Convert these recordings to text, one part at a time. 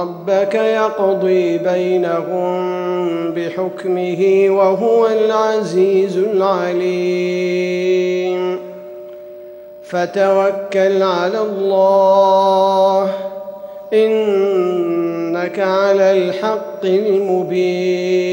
ربك يقضي بينهم بحكمه وهو العزيز العليم. فتوكل على الله إنك على الحق المبين.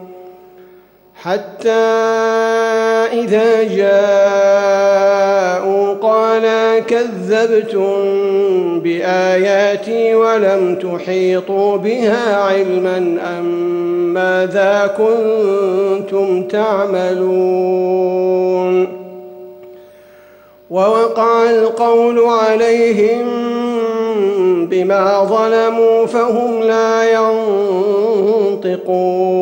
حتى إذا جاءوا قال كذبتم بآياتي ولم تحيطوا بها علما أم ماذا كنتم تعملون ووقع القول عليهم بما ظلموا فهم لا ينطقون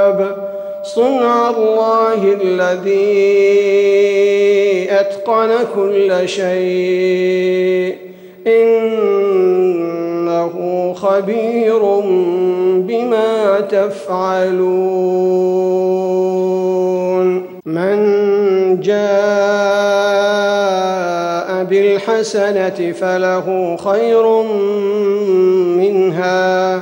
صنع الله الذي أتقن كل شيء. إنه خبير بما تفعلون. من جاء بالحسنة فله خير منها.